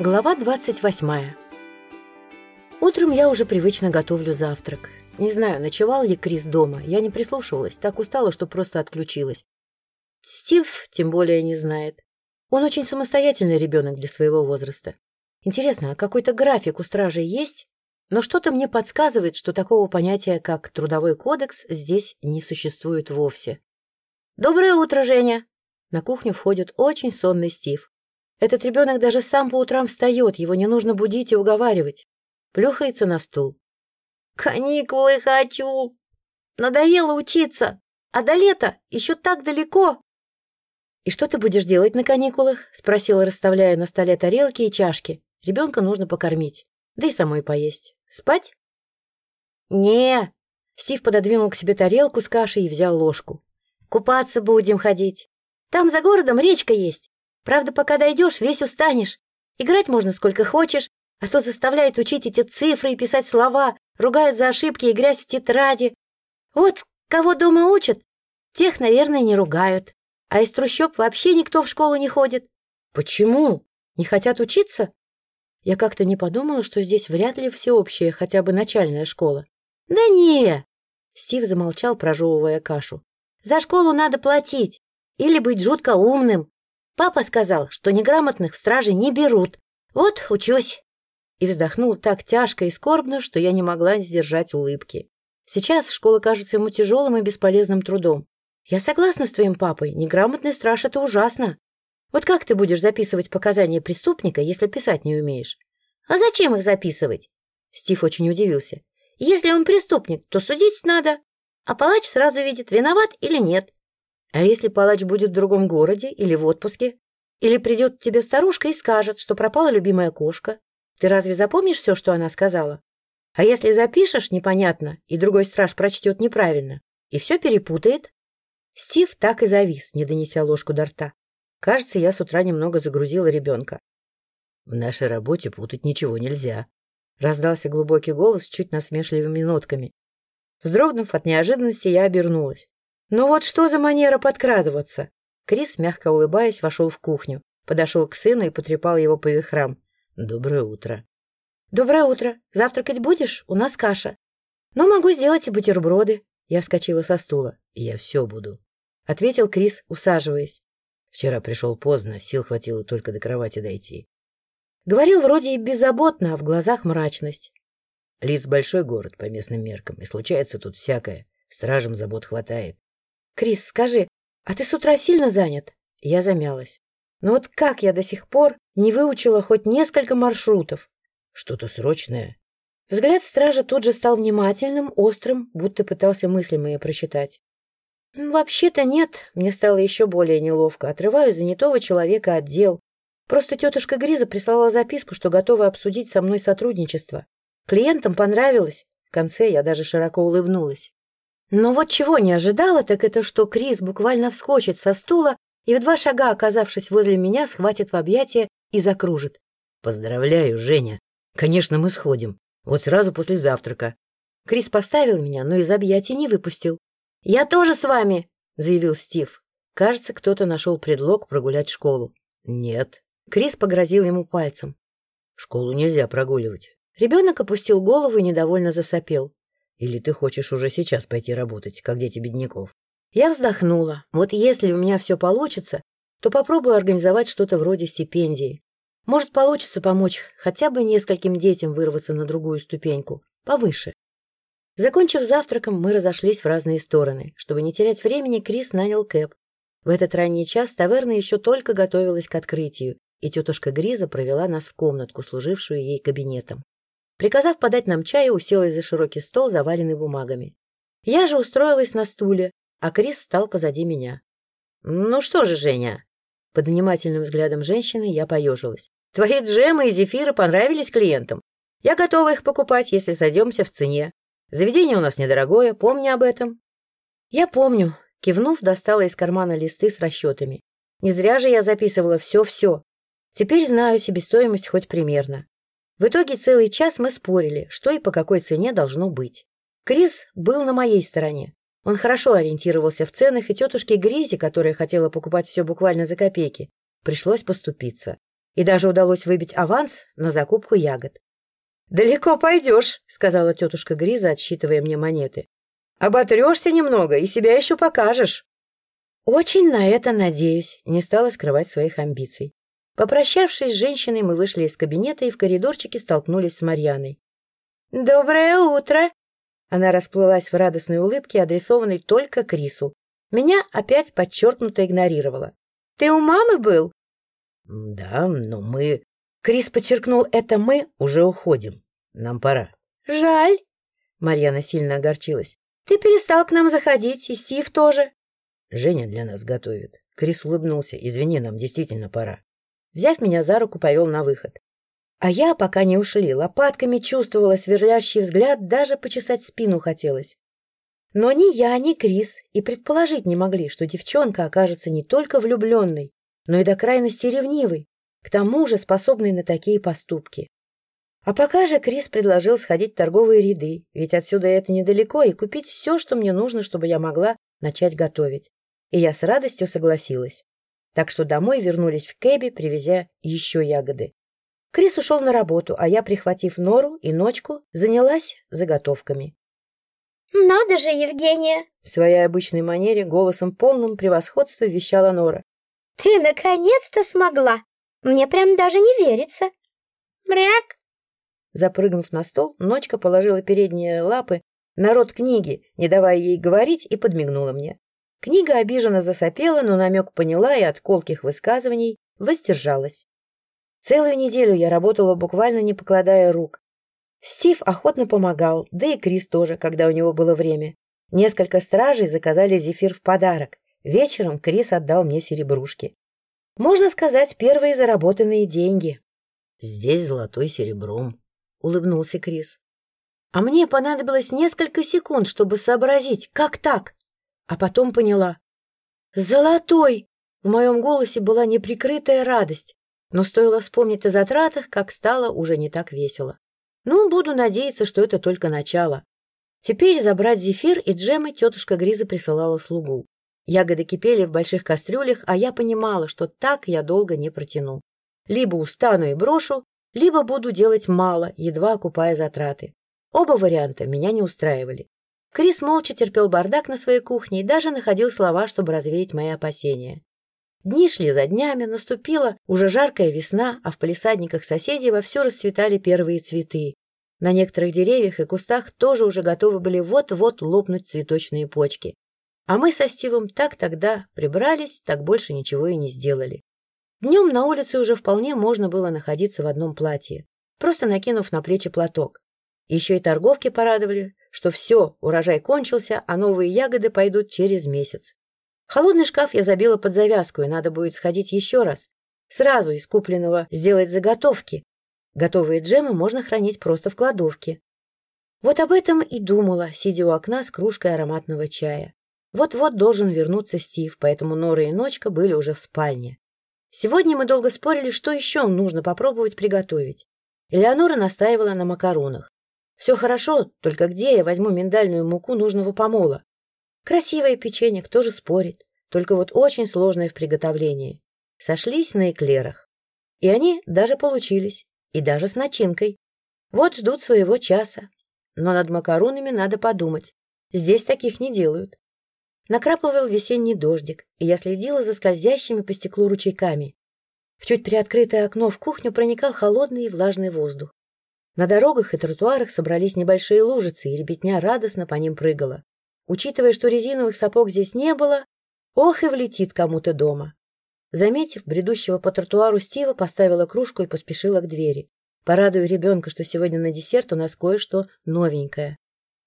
Глава 28. Утром я уже привычно готовлю завтрак. Не знаю, ночевал ли Крис дома. Я не прислушивалась, так устала, что просто отключилась. Стив тем более не знает. Он очень самостоятельный ребенок для своего возраста. Интересно, а какой-то график у стражей есть? Но что-то мне подсказывает, что такого понятия, как трудовой кодекс, здесь не существует вовсе. «Доброе утро, Женя!» На кухню входит очень сонный Стив. Этот ребенок даже сам по утрам встает, его не нужно будить и уговаривать. Плюхается на стул. «Каникулы хочу! Надоело учиться, а до лета еще так далеко!» «И что ты будешь делать на каникулах?» — спросила, расставляя на столе тарелки и чашки. Ребенка нужно покормить, да и самой поесть. Спать? не Стив пододвинул к себе тарелку с кашей и взял ложку. «Купаться будем ходить. Там за городом речка есть. Правда, пока дойдешь, весь устанешь. Играть можно сколько хочешь, а то заставляет учить эти цифры и писать слова, ругают за ошибки и грязь в тетради. Вот кого дома учат, тех, наверное, не ругают. А из трущоб вообще никто в школу не ходит. Почему? Не хотят учиться? Я как-то не подумала, что здесь вряд ли всеобщая, хотя бы начальная школа. Да не! Стив замолчал, прожевывая кашу. За школу надо платить. Или быть жутко умным. Папа сказал, что неграмотных в страже не берут. Вот учусь. И вздохнул так тяжко и скорбно, что я не могла сдержать улыбки. Сейчас школа кажется ему тяжелым и бесполезным трудом. Я согласна с твоим папой, неграмотный страж — это ужасно. Вот как ты будешь записывать показания преступника, если писать не умеешь? А зачем их записывать? Стив очень удивился. Если он преступник, то судить надо, а палач сразу видит, виноват или нет. А если палач будет в другом городе или в отпуске? Или придет к тебе старушка и скажет, что пропала любимая кошка? Ты разве запомнишь все, что она сказала? А если запишешь непонятно, и другой страж прочтет неправильно, и все перепутает? Стив так и завис, не донеся ложку до рта. Кажется, я с утра немного загрузила ребенка. — В нашей работе путать ничего нельзя. Раздался глубокий голос чуть насмешливыми нотками. Вздрогнув от неожиданности, я обернулась. Ну вот что за манера подкрадываться? Крис, мягко улыбаясь, вошел в кухню, подошел к сыну и потрепал его по вихрам. Доброе утро. Доброе утро. Завтракать будешь? У нас каша. Но могу сделать и бутерброды. Я вскочила со стула. Я все буду. Ответил Крис, усаживаясь. Вчера пришел поздно, сил хватило только до кровати дойти. Говорил вроде и беззаботно, а в глазах мрачность. Лиц большой город по местным меркам, и случается тут всякое. Стражам забот хватает. Крис, скажи, а ты с утра сильно занят? Я замялась. Но вот как я до сих пор не выучила хоть несколько маршрутов? Что-то срочное. Взгляд стража тут же стал внимательным, острым, будто пытался мысли мои прочитать. «Вообще-то нет», — мне стало еще более неловко. Отрываю занятого человека от дел. Просто тетушка Гриза прислала записку, что готова обсудить со мной сотрудничество. Клиентам понравилось. В конце я даже широко улыбнулась. Но вот чего не ожидала, так это что Крис буквально вскочит со стула и в два шага, оказавшись возле меня, схватит в объятия и закружит. «Поздравляю, Женя. Конечно, мы сходим. Вот сразу после завтрака». Крис поставил меня, но из объятий не выпустил. «Я тоже с вами!» — заявил Стив. Кажется, кто-то нашел предлог прогулять школу. «Нет». Крис погрозил ему пальцем. «Школу нельзя прогуливать». Ребенок опустил голову и недовольно засопел. Или ты хочешь уже сейчас пойти работать, как дети бедняков? Я вздохнула. Вот если у меня все получится, то попробую организовать что-то вроде стипендии. Может, получится помочь хотя бы нескольким детям вырваться на другую ступеньку, повыше. Закончив завтраком, мы разошлись в разные стороны. Чтобы не терять времени, Крис нанял Кэп. В этот ранний час таверна еще только готовилась к открытию, и тетушка Гриза провела нас в комнатку, служившую ей кабинетом. Приказав подать нам чаю, уселась за широкий стол, заваленный бумагами. Я же устроилась на стуле, а Крис стал позади меня. — Ну что же, Женя? Под внимательным взглядом женщины я поежилась. — Твои джемы и зефиры понравились клиентам. Я готова их покупать, если сойдемся в цене. Заведение у нас недорогое, помни об этом. — Я помню. Кивнув, достала из кармана листы с расчетами. Не зря же я записывала все-все. Теперь знаю себестоимость хоть примерно. В итоге целый час мы спорили, что и по какой цене должно быть. Крис был на моей стороне. Он хорошо ориентировался в ценах, и тетушке Гризе, которая хотела покупать все буквально за копейки, пришлось поступиться. И даже удалось выбить аванс на закупку ягод. «Далеко пойдешь», — сказала тетушка Гриза, отсчитывая мне монеты. «Оботрешься немного и себя еще покажешь». «Очень на это надеюсь», — не стала скрывать своих амбиций. Попрощавшись с женщиной, мы вышли из кабинета и в коридорчике столкнулись с Марьяной. «Доброе утро!» Она расплылась в радостной улыбке, адресованной только Крису. Меня опять подчеркнуто игнорировала. «Ты у мамы был?» «Да, но мы...» Крис подчеркнул это «мы» уже уходим. Нам пора. «Жаль!» Марьяна сильно огорчилась. «Ты перестал к нам заходить, и Стив тоже». «Женя для нас готовит». Крис улыбнулся. «Извини, нам действительно пора». Взяв меня за руку, повел на выход. А я, пока не ушли, лопатками чувствовала сверлящий взгляд, даже почесать спину хотелось. Но ни я, ни Крис и предположить не могли, что девчонка окажется не только влюбленной, но и до крайности ревнивой, к тому же способной на такие поступки. А пока же Крис предложил сходить в торговые ряды, ведь отсюда это недалеко, и купить все, что мне нужно, чтобы я могла начать готовить. И я с радостью согласилась. Так что домой вернулись в кэбе, привезя еще ягоды. Крис ушел на работу, а я, прихватив нору и ночку, занялась заготовками. «Надо же, Евгения!» В своей обычной манере, голосом полным превосходства вещала Нора. «Ты наконец-то смогла! Мне прям даже не верится!» «Мряк!» Запрыгнув на стол, Ночка положила передние лапы на рот книги, не давая ей говорить, и подмигнула мне. Книга обиженно засопела, но намек поняла и от колких высказываний воздержалась. Целую неделю я работала буквально не покладая рук. Стив охотно помогал, да и Крис тоже, когда у него было время. Несколько стражей заказали зефир в подарок. Вечером Крис отдал мне серебрушки. Можно сказать, первые заработанные деньги. «Здесь золотой серебром», — улыбнулся Крис. А мне понадобилось несколько секунд, чтобы сообразить, как так? А потом поняла. «Золотой!» В моем голосе была неприкрытая радость. Но стоило вспомнить о затратах, как стало уже не так весело. Ну, буду надеяться, что это только начало. Теперь забрать зефир и джемы тетушка Гриза присылала слугу. Ягоды кипели в больших кастрюлях, а я понимала, что так я долго не протяну. Либо устану и брошу, либо буду делать мало, едва окупая затраты. Оба варианта меня не устраивали. Крис молча терпел бардак на своей кухне и даже находил слова, чтобы развеять мои опасения. Дни шли за днями, наступила уже жаркая весна, а в палисадниках соседей вовсю расцветали первые цветы. На некоторых деревьях и кустах тоже уже готовы были вот-вот лопнуть цветочные почки. А мы со Стивом так тогда прибрались, так больше ничего и не сделали. Днем на улице уже вполне можно было находиться в одном платье, просто накинув на плечи платок. Еще и торговки порадовали, что все, урожай кончился, а новые ягоды пойдут через месяц. Холодный шкаф я забила под завязку, и надо будет сходить еще раз. Сразу из купленного сделать заготовки. Готовые джемы можно хранить просто в кладовке. Вот об этом и думала, сидя у окна с кружкой ароматного чая. Вот-вот должен вернуться Стив, поэтому Нора и Ночка были уже в спальне. Сегодня мы долго спорили, что еще нужно попробовать приготовить. Элеонора настаивала на макаронах. Все хорошо, только где я возьму миндальную муку нужного помола? Красивое печенье, кто же спорит? Только вот очень сложное в приготовлении. Сошлись на эклерах. И они даже получились. И даже с начинкой. Вот ждут своего часа. Но над макаронами надо подумать. Здесь таких не делают. Накрапывал весенний дождик, и я следила за скользящими по стеклу ручейками. В чуть приоткрытое окно в кухню проникал холодный и влажный воздух. На дорогах и тротуарах собрались небольшие лужицы, и ребятня радостно по ним прыгала. Учитывая, что резиновых сапог здесь не было, ох и влетит кому-то дома. Заметив бредущего по тротуару Стива, поставила кружку и поспешила к двери. Порадую ребенка, что сегодня на десерт у нас кое-что новенькое.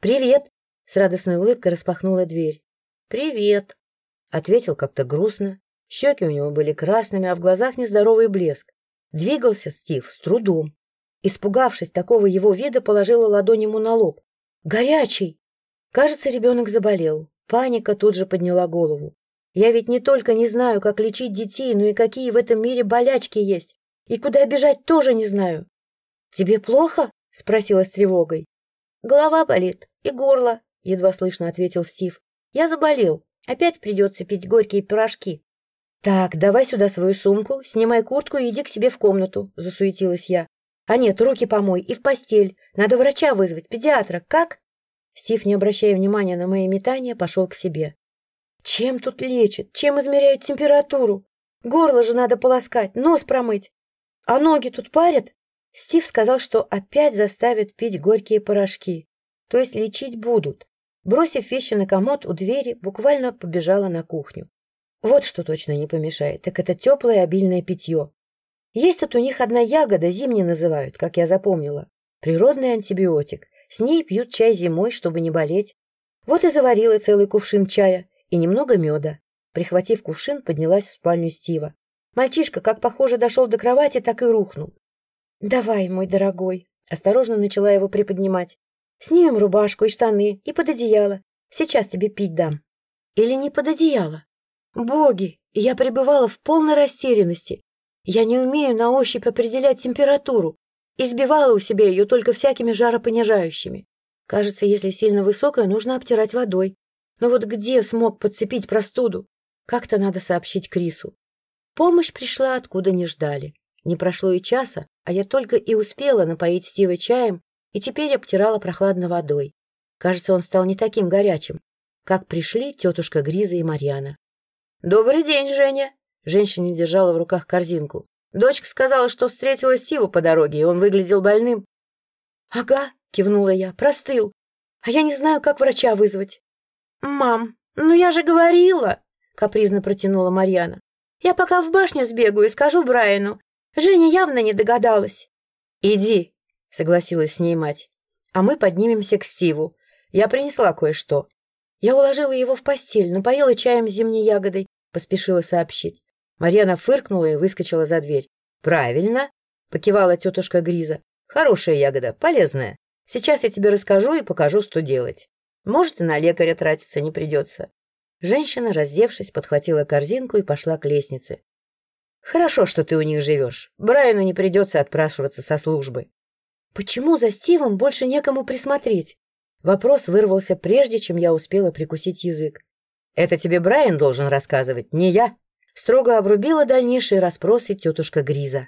«Привет!» — с радостной улыбкой распахнула дверь. «Привет!» — ответил как-то грустно. Щеки у него были красными, а в глазах нездоровый блеск. Двигался Стив с трудом. Испугавшись такого его вида, положила ладонь ему на лоб. «Горячий!» Кажется, ребенок заболел. Паника тут же подняла голову. Я ведь не только не знаю, как лечить детей, но и какие в этом мире болячки есть. И куда бежать тоже не знаю. — Тебе плохо? — спросила с тревогой. — Голова болит и горло, — едва слышно ответил Стив. — Я заболел. Опять придется пить горькие пирожки. «Так, давай сюда свою сумку, снимай куртку и иди к себе в комнату», — засуетилась я. «А нет, руки помой и в постель. Надо врача вызвать, педиатра. Как?» Стив, не обращая внимания на мои метания, пошел к себе. «Чем тут лечат? Чем измеряют температуру? Горло же надо полоскать, нос промыть. А ноги тут парят?» Стив сказал, что опять заставят пить горькие порошки, то есть лечить будут. Бросив вещи на комод у двери, буквально побежала на кухню. Вот что точно не помешает, так это теплое обильное питье. Есть тут у них одна ягода, зимней называют, как я запомнила. Природный антибиотик. С ней пьют чай зимой, чтобы не болеть. Вот и заварила целый кувшин чая и немного меда. Прихватив кувшин, поднялась в спальню Стива. Мальчишка, как похоже, дошел до кровати, так и рухнул. «Давай, мой дорогой», — осторожно начала его приподнимать. «Снимем рубашку и штаны, и под одеяло. Сейчас тебе пить дам». «Или не под одеяло?» «Боги!» Я пребывала в полной растерянности. Я не умею на ощупь определять температуру. Избивала у себя ее только всякими жаропонижающими. Кажется, если сильно высокая, нужно обтирать водой. Но вот где смог подцепить простуду? Как-то надо сообщить Крису. Помощь пришла, откуда не ждали. Не прошло и часа, а я только и успела напоить Стива чаем и теперь обтирала прохладной водой. Кажется, он стал не таким горячим, как пришли тетушка Гриза и Марьяна. «Добрый день, Женя!» Женщина держала в руках корзинку. Дочка сказала, что встретила Стива по дороге, и он выглядел больным. «Ага», — кивнула я, — «простыл. А я не знаю, как врача вызвать». «Мам, ну я же говорила!» — капризно протянула Марьяна. «Я пока в башню сбегаю и скажу Брайану. Женя явно не догадалась. «Иди», — согласилась с ней мать. «А мы поднимемся к Стиву. Я принесла кое-что». Я уложила его в постель, напоила чаем с зимней ягодой, поспешила сообщить. Марьяна фыркнула и выскочила за дверь. «Правильно», — покивала тетушка Гриза. «Хорошая ягода, полезная. Сейчас я тебе расскажу и покажу, что делать. Может, и на лекаря тратиться не придется». Женщина, раздевшись, подхватила корзинку и пошла к лестнице. Хорошо, что ты у них живешь. Брайану не придется отпрашиваться со службы. Почему за Стивом больше некому присмотреть? Вопрос вырвался прежде, чем я успела прикусить язык. Это тебе Брайан должен рассказывать, не я. Строго обрубила дальнейшие расспросы тетушка Гриза.